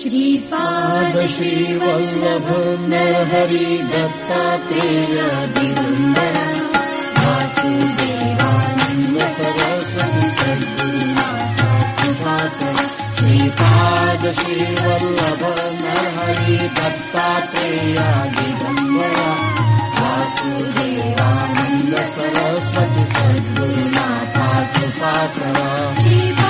श्रीपाद श्रीवल्लभ नरहरि दत्तात्रेय दिगम्बरा वासुदेवानन्द सरस्वती सद्गुरुनाथा कृपाकर श्रीपाद श्रीवल्लभ नरहरि दत्तात्रेय दिगम्बरा वासुदेवानन्द सरस्वती सद्गुरुनाथा कृपाकर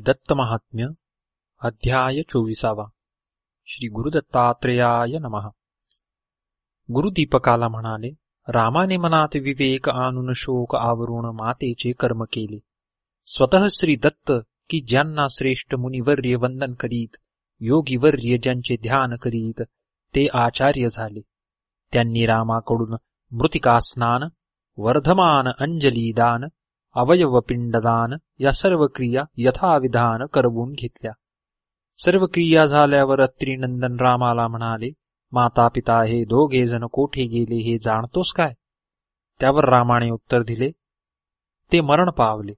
श्री दत्त महात्म्य अध्याय चोवीसावा. श्री गुरुदत्तात्रेयाय नमः. गुरुदीपकाला म्हणाले रामाने मनात विवेक आणून शोक आवरून मातेचे कर्म केले. स्वतः श्री दत्त की ज्यांना श्रेष्ठ मुनिवर्य वंदन करीत योगीवर्य ज्यांचे ध्यान करीत ते आचार्य झाले. त्यांनी रामाकडून मृतिका स्नान वर्धमान अंजली दान अवयव पिंडदान या सर्व क्रिया यथाविधान करवून घेतल्या. सर्व क्रिया झाल्यावर अत्रिनंदन रामाला म्हणाले माता पिता हे दोघे जण कोठे गेले हे जाणतोस काय? त्यावर रामाने उत्तर दिले ते मरण पावले.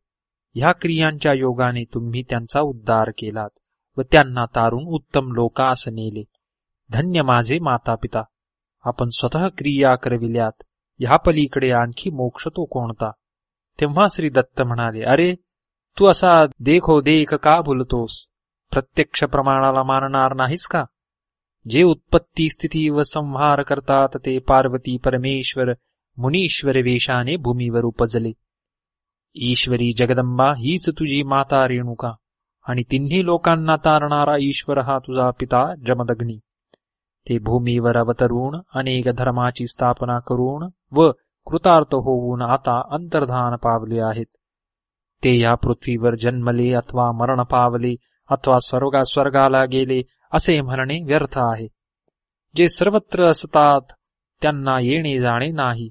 ह्या क्रियांच्या योगाने तुम्ही त्यांचा उद्धार केलात व त्यांना तारून उत्तम लोकास नेले. धन्य माझे माता पिता आपण स्वतः क्रिया करविल्यात. ह्या पलीकडे आणखी मोक्ष तो कोणता? तेव्हा श्री दत्त म्हणाले अरे तू असा देखो देख का भुलतोस प्रत्यक्ष प्रमाणाला मानणार नाहीस का? जे उत्पत्ती स्थिती व संहार करतात ते पार्वती परमेश्वर मुनीश्वर वेशाने भूमीवर उपजले. ईश्वरी जगदंबा हीच तुझी माता रेणुका आणि तिन्ही लोकांना तारणारा ईश्वर हा तुझा पिता जमदग्नी. ते भूमीवर अवतरून अनेक धर्माची स्थापना करून व कृतार्थ होऊन आता अंतर्धान पावले आहेत. ते या पृथ्वीवर जन्मले अथवा मरण पावले अथवा स्वर्गा स्वर्गाला गेले असे म्हणणे व्यर्थ आहे. जे सर्वत्र असतात त्यांना येणे जाणे नाही.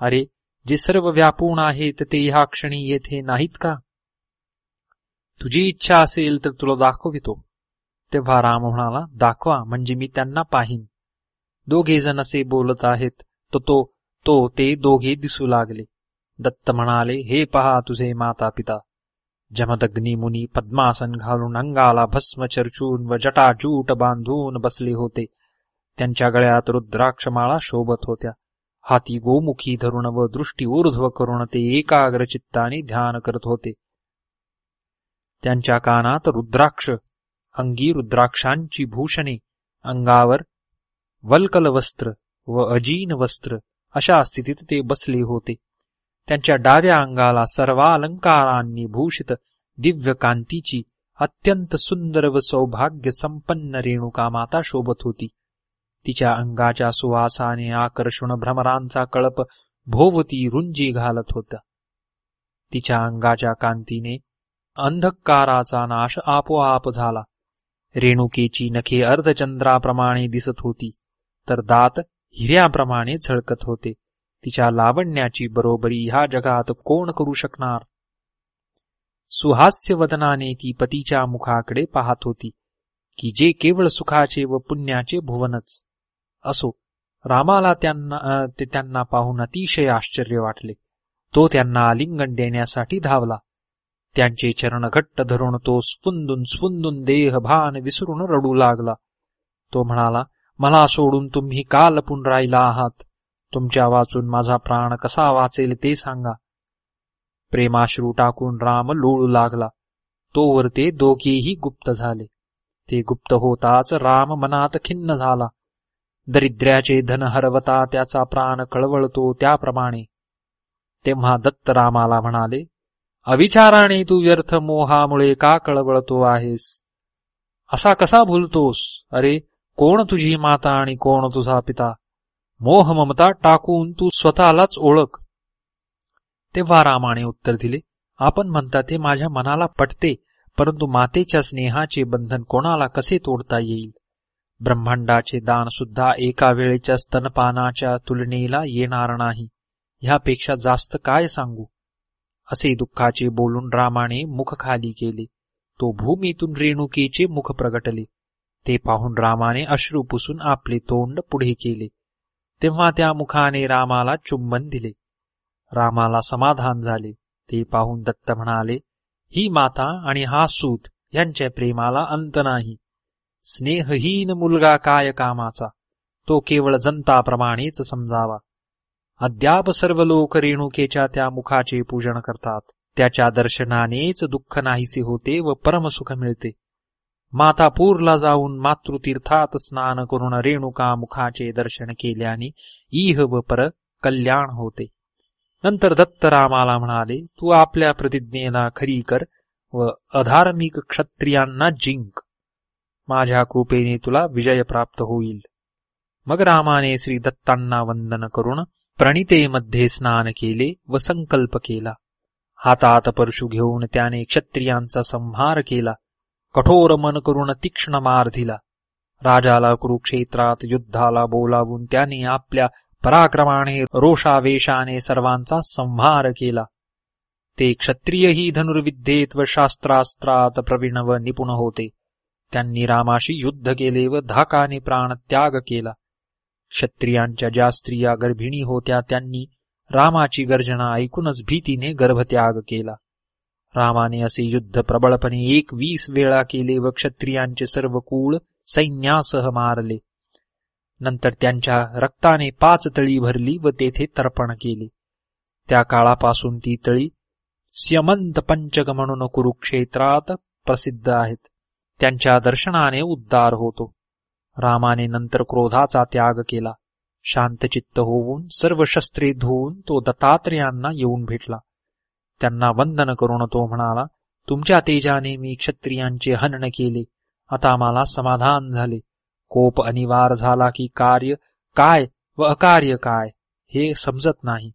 अरे जे सर्व व्यापून आहेत ते ह्या क्षणी येथे नाहीत का? तुझी इच्छा असेल तर तुला दाखवितो. तेव्हा राम म्हणाला दाखवा म्हणजे मी त्यांना पाहीन. दोघे जण असे बोलत आहेत तो तो तो ते दोघे दिसू लागले. दत्त म्हणाले हे पहा तुझे माता पिता जमदग्नी मुनी पद्मासन घालून अंगाला भस्म चर्चून व जटाजूट बांधून बसले होते. त्यांच्या गळ्यात रुद्राक्षमाळा शोभत होत्या. हाती गोमुखी धरून व दृष्टी ऊर्ध्व करून ते एकाग्र चित्ताने ध्यान करत होते. त्यांच्या कानात रुद्राक्ष अंगी रुद्राक्षांची भूषणे अंगावर वल्कल वस्त्र व अजीन वस्त्र अशा स्थितीत ते बसले होते. त्यांच्या डाव्या अंगाला सर्वालंकारांनी भूषित दिव्य कांतीची अत्यंत सुंदर व सौभाग्य संपन्न रेणुका माता शोभत होती. तिच्या अंगाच्या सुवासाने आकर्षण भ्रमरांचा कळप भोवती रुंजी घालत होता. तिच्या अंगाच्या कांतीने अंधकाराचा नाश आपोआप झाला. रेणुकेची नखे अर्धचंद्राप्रमाणे दिसत होती तर दात हिऱ्याप्रमाणे झळकत होते. तिच्या लावण्याची बरोबरी ह्या जगात कोण करू शकणार? सुहास्य वदनाने ती पतीच्या मुखाकडे पाहत होती की जे केवळ सुखाचे व पुण्याचे भुवनच असो. रामाला त्यांना ते त्यांना पाहून अतिशय आश्चर्य वाटले. तो त्यांना आलिंगन देण्यासाठी धावला. त्यांचे चरण घट्ट धरून तो स्फुंदून स्फुंदून देह भान विसरून रडू लागला. तो म्हणाला मला सोडून तुम्ही का लपून राहिला आहात. तुमच्या वाचून माझा प्राण कसा वाचेल ते सांगा. प्रेमाश्रू टाकून राम लोळू लागला. तोवर ते दोघेही गुप्त झाले. ते गुप्त होताच राम मनात खिन्न झाला. दरिद्र्याचे धन हरवता त्याचा प्राण कळवळतो त्याप्रमाणे. तेव्हा दत्त रामाला म्हणाले अविचाराने तू व्यर्थ मोहामुळे का कळवळतो आहेस? असा कसा भूलतोस? अरे कोण तुझी माता आणि कोण तुझा पिता? मोह ममता टाकून तू स्वतःलाच ओळख. तेव्हा रामाने उत्तर दिले आपण म्हणता ते माझ्या मनाला पटते परंतु मातेच्या स्नेहाचे बंधन कोणाला कसे तोडता येईल? ब्रह्मांडाचे दान सुद्धा एका वेळेच्या स्तनपानाच्या तुलनेला येणार नाही. ह्यापेक्षा जास्त काय सांगू? असे दुःखाचे बोलून रामाने मुख खाली केले. तो भूमीतून रेणुकीचे मुख प्रगटले. ते पाहून रामाने अश्रू पुसून आपले तोंड पुढे केले. तेव्हा त्या मुखाने रामाला चुंबन दिले. रामाला समाधान झाले. ते पाहून दत्त म्हणाले ही माता आणि हा सूत यांच्या प्रेमाला अंत नाही. स्नेहहीन मुलगा काय कामाचा? तो केवळ जनताप्रमाणेच समजावा. अद्याप सर्व लोक रेणुकेच्या त्या मुखाचे पूजन करतात. त्याच्या दर्शनानेच दुःख नाहीसे होते व परमसुख मिळते. मातापूरला जाऊन मातृतीर्थात स्नान करून रेणुका मुखाचे दर्शन केल्याने इह व पर कल्याण होते. नंतर दत्तरामाला म्हणाले तू आपल्या प्रतिज्ञेला खरी कर व अधार्मिक क्षत्रियांना जिंक. माझ्या कृपेने तुला विजय प्राप्त होईल. मग रामाने श्री दत्तांना वंदन करून प्रणितेमध्ये स्नान केले व संकल्प केला. हातात परशु घेऊन त्याने क्षत्रियांचा संहार केला. कठोर मन करून तीक्ष्ण मार दिला. राजाला कुरुक्षेत्रात युद्धाला बोलावून त्याने आपल्या पराक्रमाने रोषावेशाने सर्वांचा संहार केला. ते क्षत्रियही धनुर्विद्येत व शास्त्रास्त्रात प्रवीण व निपुण होते. त्यांनी रामाशी युद्ध केले व धाकाने प्राणत्याग केला. क्षत्रियांच्या ज्या स्त्रिया गर्भिणी होत्या त्यांनी रामाची गर्जना ऐकूनच भीतीने गर्भत्याग केला. रामाने असे युद्ध प्रबळपणे एक वीस वेळा केले व क्षत्रियांचे सर्व कुळ सैन्यासह मारले. नंतर त्यांच्या रक्ताने पाच तळी भरली व तेथे तर्पण केले. त्या काळापासून ती तळी स्यमंत पंचक म्हणून कुरुक्षेत्रात प्रसिद्ध आहेत. त्यांच्या दर्शनाने उद्धार होतो. रामाने नंतर क्रोधाचा त्याग केला. शांतचित्त होऊन सर्व शस्त्रे धुवून तो दत्तात्रेयांना येऊन भेटला. त्यांना वंदन करून तो म्हणाला तुमच्या तेजाने मी क्षत्रियांचे हनन केले. आता मला समाधान झाले. कोप अनिवार झाला की कार्य काय व अकार्य काय हे समजत नाही.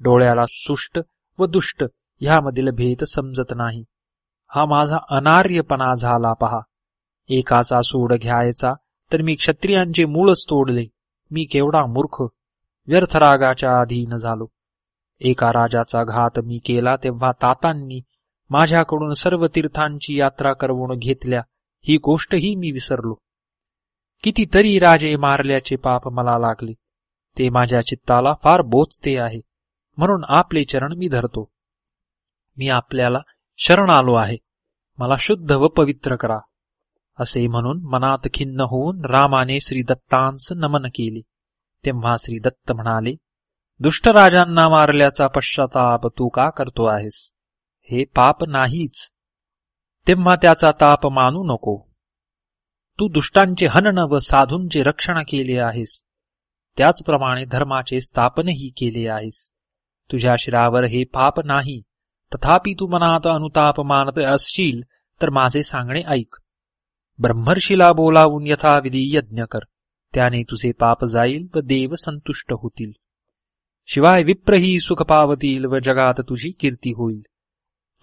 डोळ्याला सुष्ट व दुष्ट ह्यामधील भेद समजत नाही. हा माझा अनार्यपणा झाला पहा. एकाचा सूड घ्यायचा तर मी क्षत्रियांचे मूळच तोडले. मी केवढा मूर्ख. व्यर्थरागाच्या अधीन झालो. एका राजाचा घात मी केला तेव्हा तातांनी माझ्याकडून सर्व तीर्थांची यात्रा करवून घेतल्या. ही गोष्टही मी विसरलो. कितीतरी राजे मारल्याचे पाप मला लागले. ते माझ्या चित्ताला फार बोचते आहे. म्हणून आपले चरण मी धरतो. मी आपल्याला शरण आलो आहे. मला शुद्ध व पवित्र करा. असे म्हणून मनात खिन्न होऊन रामाने श्री दत्तांस नमन केले. तेव्हा श्री दत्त म्हणाले दुष्टराजांना मारल्याचा पश्चाताप तू का करतो आहेस? हे पाप नाहीच. तेव्हा त्याचा ताप मानू नको. तू दुष्टांचे हनन व साधूंचे रक्षण केले आहेस. त्याचप्रमाणे धर्माचे स्थापनही केले आहेस. तुझ्या शिरावर हे पाप नाही. तथापि तू मनात अनुताप मानत असशील तर माझे सांगणे ऐक. ब्रह्मर्षीला बोलावून यथाविधी यज्ञ कर. त्याने तुझे पाप जाईल व देव संतुष्ट होतील. शिवाय विप्रही सुख पावतील व जगात तुझी कीर्ती होईल.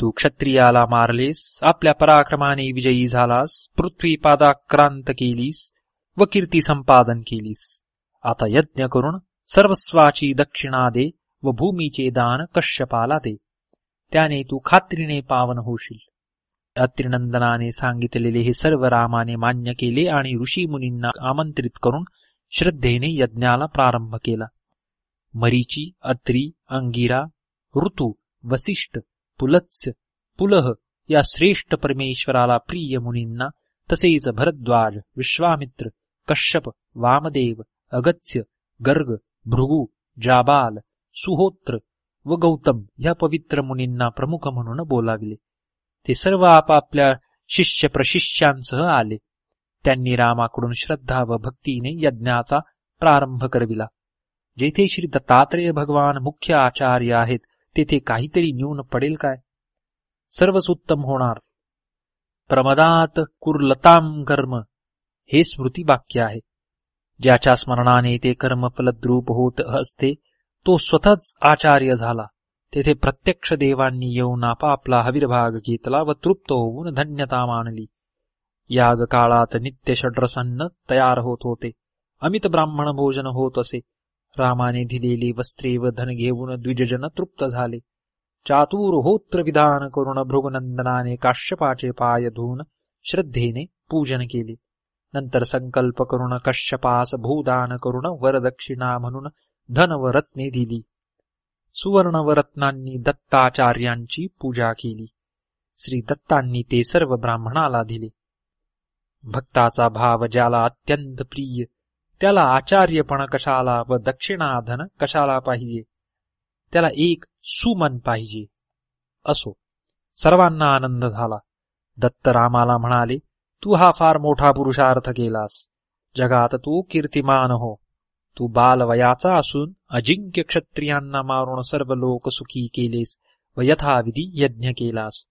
तू क्षत्रियाला मारलेस आपल्या पराक्रमाने विजयी झालास पृथ्वी पादाक्रांत केलीस व कीर्ती संपादन केलीस. आता यज्ञ करून सर्वस्वाची दक्षिणा दे व भूमीचे दान कश्यपाला दे. त्याने तू खात्रीने पावन होशील. अत्रिनंदनाने सांगितलेले हे सर्व रामाने मान्य केले आणि ऋषी मुनींना आमंत्रित करून श्रद्धेने यज्ञाला प्रारंभ केला. मरीची अत्री अंगिरा ऋतू वसिष्ठ पुलत्स्य पुलह या श्रेष्ठ परमेश्वराला प्रिय मुनींना तसेच भरद्वाज विश्वामित्र कश्यप वामदेव अगत्य गर्ग भृगु जाबाल सुहोत्र व गौतम ह्या पवित्र मुनींना प्रमुख म्हणून बोलाविले. ते सर्व आपापल्या शिष्य प्रशिष्यांसह आले. त्यांनी रामाकडून श्रद्धा व भक्तीने यज्ञाचा प्रारंभ करविला. जेथे श्री दत्तात्रेय भगवान मुख्य आचार्य आहेत तेथे काहीतरी न्यून पडेल काय? सर्वच उत्तम होणार. प्रमदात कुर्लताम कर्म हे स्मृती वाक्य आहे. ज्याच्या स्मरणाने ते कर्म फलद्रूप होत असते तो स्वतःच आचार्य झाला. तेथे प्रत्यक्ष देवांनी येऊन आपापला हविर्भाग घेतला व तृप्त होऊन धन्यता मानली. याग काळात नित्य षड्रसन्न तयार होत होते. अमित ब्राह्मण भोजन होत असे. रामाने दिलेली वस्त्रे व धन घेऊन द्विजजन तृप्त झाले. चातुर्होत्र विधान करून भृगनंदनाने काश्यपाचे पाय धुवून श्रद्धेने पूजन केले. नंतर संकल्प करून कश्यपास भूदान करून वरदक्षिणा म्हणून धन व रत्ने दिली. सुवर्ण व रत्नांनी दत्ताचार्यांची पूजा केली. श्री दत्तांनी ते सर्व ब्राह्मणाला दिले. भक्ताचा भाव ज्याला अत्यंत प्रिय त्याला आचार्यपण कशाला व दक्षिणाधन कशाला पाहिजे? त्याला एक सुमन पाहिजे. असो. सर्वांना आनंद झाला. दत्तरामाला म्हणाले तू हा फार मोठा पुरुषार्थ केलास. जगात तू कीर्तिमान हो. तू बालवयाचा असून अजिंक्य क्षत्रियांना मारून सर्व लोक सुखी केलेस व यथाविधी यज्ञ केलास.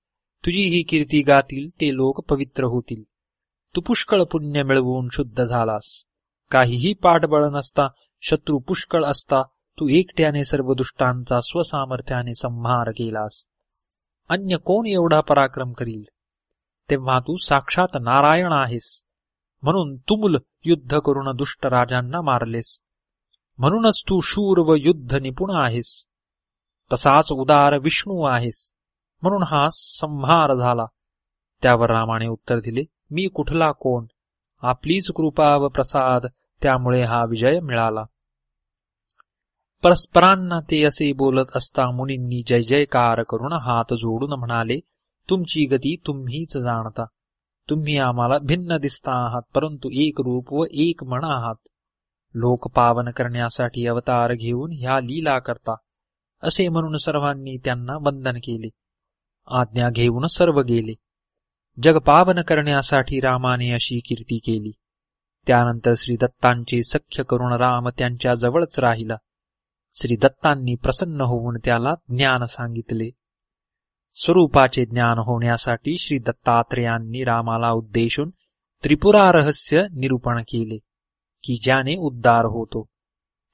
तुझी ही कीर्ती गातील ते लोक पवित्र होतील. तू पुष्कळ पुण्य मिळवून शुद्ध झालास. काहीही पाठबळ नसता शत्रू पुष्कळ असता तू एकट्याने सर्व दुष्टांचा स्वसामर्थ्याने संहार केलास. अन्य कोण एवढा पराक्रम करील? तेव्हा तू साक्षात नारायण आहेस. म्हणून तुमुल युद्ध करून दुष्ट राजांना मारलेस. म्हणूनच तू शूर व युद्ध निपुण आहेस. तसाच उदार विष्णू आहेस. म्हणून हा संहार झाला. त्यावर रामाने उत्तर दिले मी कुठला कोण? आपलीच कृपा व प्रसाद त्यामुळे हा विजय मिळाला. परस्परांना ते असे बोलत असता मुनींनी जय जयकार करून हात जोडून म्हणाले तुमची गती तुम्हीच जाणता. तुम्ही आम्हाला भिन्न दिसता आहात परंतु एक रूप व एक म्हण आहात. लोक पावन करण्यासाठी अवतार घेऊन ह्या लीला करता. असे म्हणून सर्वांनी त्यांना वंदन केले. आज्ञा घेऊन सर्व गेले. जग पावन करण्यासाठी रामाने अशी कीर्ती केली. त्यानंतर श्री दत्तांचे सख्य करून राम त्यांच्या जवळच राहिला. श्री दत्तांनी प्रसन्न होऊन त्याला ज्ञान सांगितले. स्वरूपाचे ज्ञान होण्यासाठी श्री दत्तात्रेयांनी रामाला उद्देशून त्रिपुरा रहस्य निरूपण केले की ज्याने उद्धार होतो.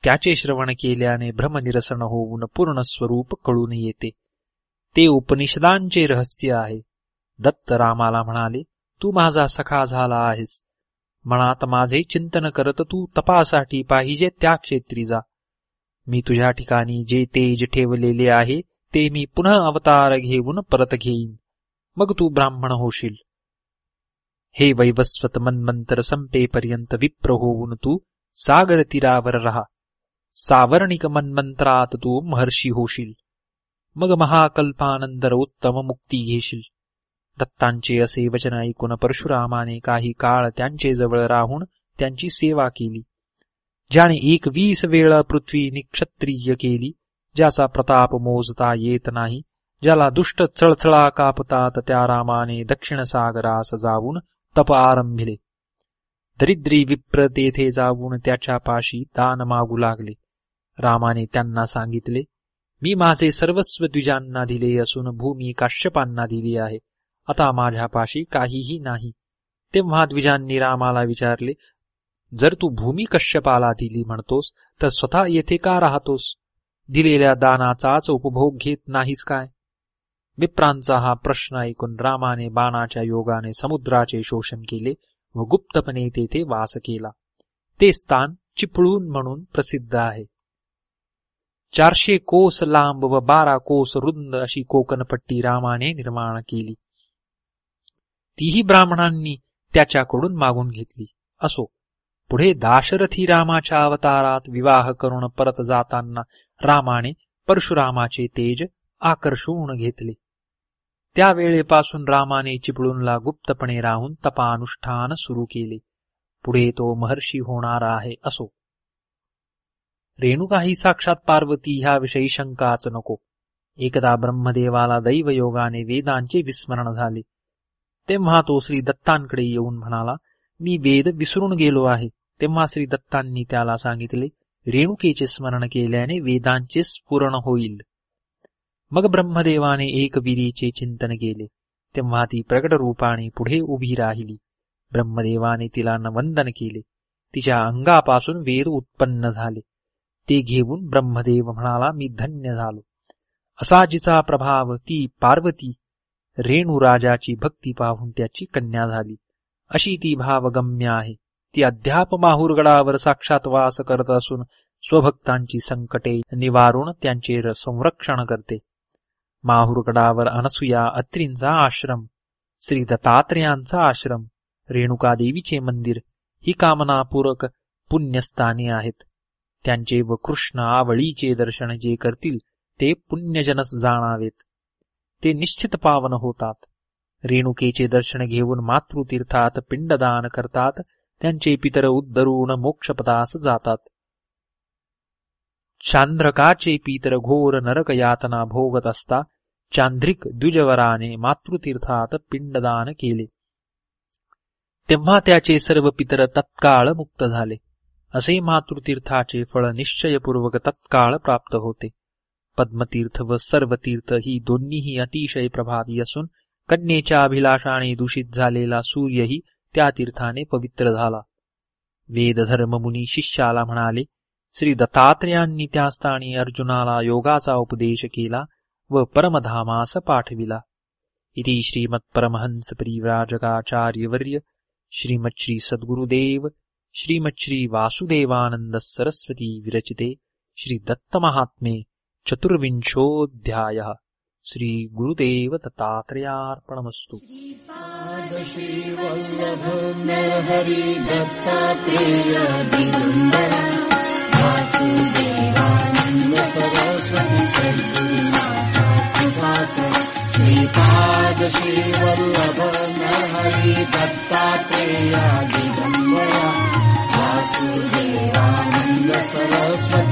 त्याचे श्रवण केल्याने भ्रमनिरसन होऊन पूर्ण स्वरूप कळून येते. ते उपनिषदांचे रहस्य आहे. दत्त रामाला म्हणाले तू माझा सखा झाला आहेस. मनात माझे चिंतन करत तू तपासाठी पाहिजे त्या क्षेत्री जा. मी तुझ्या ठिकाणी जे तेज ठेवलेले आहे ते मी पुन्हा अवतार घेऊन परत घेईन. मग तू ब्राह्मण होशील. हे वैवस्वत मन्मंतर संपेपर्यंत विप्र होऊन तू सागर तीरावर राहा. सावर्णिक मन्मंत्रात तू महर्षी होशील. मग महाकल्पानंतर उत्तम मुक्ती घेशील. दत्तांचे असे वचन ऐकून परशुरामाने काही काळ त्यांचे जवळ राहून त्यांची सेवा केली. ज्याने एक वीस वेळा पृथ्वी निक्षत्रिय केली ज्याचा प्रताप मोजता येत नाही ज्याला दुष्ट चळचळा कापतात त्या रामाने दक्षिण सागरास जाऊन तप आरंभिले. दरिद्री विप्र तेथे जाऊन त्याच्या पाशी दान मागू लागले. रामाने त्यांना सांगितले मी माझे सर्वस्व द्विजांना दिले असून भूमी काश्यपांना दिली आहे. आता माझ्यापाशी काहीही नाही. तेव्हा द्विजांनी रामाला विचारले जर तू भूमी कश्यपाला दिली म्हणतोस तर स्वतः येथे का राहतोस? दिलेल्या दानाचाच उपभोग घेत नाहीस काय? विप्रांचा हा प्रश्न ऐकून रामाने बाणाच्या योगाने समुद्राचे शोषण केले व गुप्तपणे तेथे वास केला. ते स्थान चिपळून म्हणून प्रसिद्ध आहे. चारशे कोस लांब व बारा कोस रुंद अशी कोकणपट्टी रामाने निर्माण केली. तीही ब्राह्मणांनी त्याच्याकडून मागून घेतली. असो. पुढे दाशरथी रामाच्या अवतारात विवाह करून परत जाताना रामाने परशुरामाचे तेज आकर्षून घेतले. त्यावेळेपासून रामाने चिपळूणला गुप्तपणे राहून तपानुष्ठान सुरू केले. पुढे तो महर्षी होणार आहे असो. रेणुकाही साक्षात पार्वती ह्याविषयी शंकाच नको. एकदा ब्रह्मदेवाला दैवयोगाने वेदांचे विस्मरण झाले. तेव्हा तो श्री दत्तांकडे येऊन म्हणाला मी वेद विसरून गेलो आहे. तेव्हा श्री दत्तांनी त्याला सांगितले रेणुकेचे स्मरण केल्याने वेदांचे स्फुरण होईल. मग ब्रह्मदेवाने एक विरीचे चिंतन केले. तेव्हा ती प्रगट रूपाने पुढे उभी राहिली. ब्रह्मदेवाने तिला नवंदन केले. तिच्या अंगापासून वेद उत्पन्न झाले. ते घेऊन ब्रह्मदेव म्हणाला मी धन्य झालो. असा जिचा प्रभाव ती पार्वती रेणुराजाची भक्ती पाहून त्याची कन्या झाली. अशी ती भावगम्य आहे. ती अद्याप माहूरगडावर साक्षात वास करत असून स्वभक्तांची संकटे निवारून त्यांचे संरक्षण करते. माहुरगडावर अनसुया अत्रींचा आश्रम श्री दत्तात्रेयांचा आश्रम रेणुकादेवीचे मंदिर ही कामनापूरक पुण्यस्थाने आहेत. त्यांचे व कृष्ण आवळीचे दर्शन जे करतील ते पुण्यजनस जाणावेत. ते निश्चित पावन होतात. रेणुकेचे दर्शन घेऊन मातृतीर्थात पिंडदान करतात. त्यांचे पितर उद्धरून मोक्षपदास जातात. चांद्रकाचे पितर घोर नरक यातना भोगत असता चांद्रिक द्विजवराने मातृतीर्थात पिंडदान केले. तेव्हा त्याचे सर्व पितर तत्काळ मुक्त झाले. असे मातृतीर्थाचे फळ निश्चयपूर्वक तत्काळ प्राप्त होते. पद्मतीर्थ व सर्वतीर्थ ही दोन्हीही अतिशय प्रभावी असून कन्येच्या अभिलाषाने दूषित झालेला सूर्यही त्या तीर्थाने पवित्र झाला. वेदधर्म मुनी शिष्याला म्हणाले श्री दत्तात्रयांनी त्या स्थानी अर्जुनाला योगाचा उपदेश केला व परमधामास पाठविला. इति श्रीमत्परमहंस परिव्राजकाचार्यवर्य श्रीमच्छ्री सद्गुरुदेव श्रीमच्छ्री वासुदेवानंद सरस्वती विरचिते श्री दत्तमहात्मे चतुर्विंशोऽध्यायः श्रीगुरुदेव दत्तात्रयार्पणमस्तु श्रीवल्लभ नरहरि दत्तात्रेया दिगम्बरा वासुदेवानन्द सरस्वती।